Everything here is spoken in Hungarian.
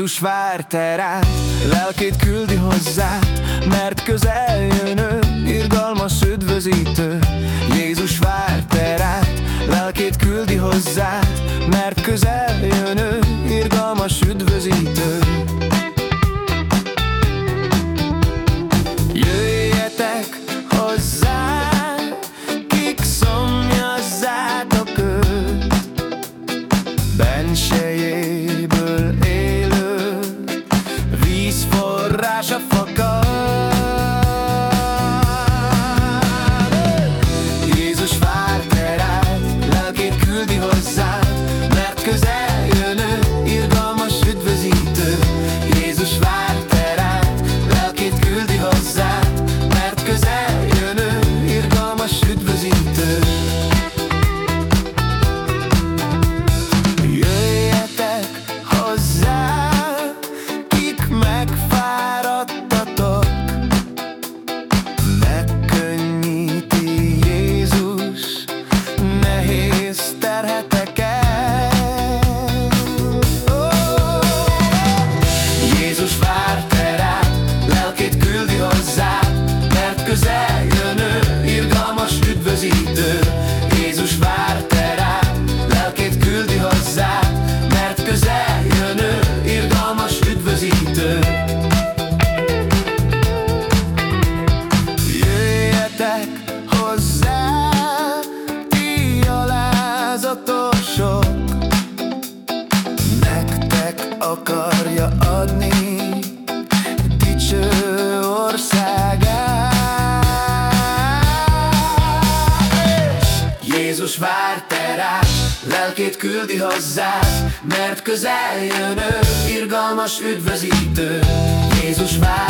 Jézus várte rád, lelkét küldi hozzá, mert közel jön ő, irgalmas üdvözítő. Jézus várte rád, lelkét küldi hozzá, mert közel jön ő, irgalmas üdvözítő. Akarja adni dicső országát. Jézus vár te rá, lelkét küldi hozzá, mert közel jön ő, irgalmas üdvözítő. Jézus vár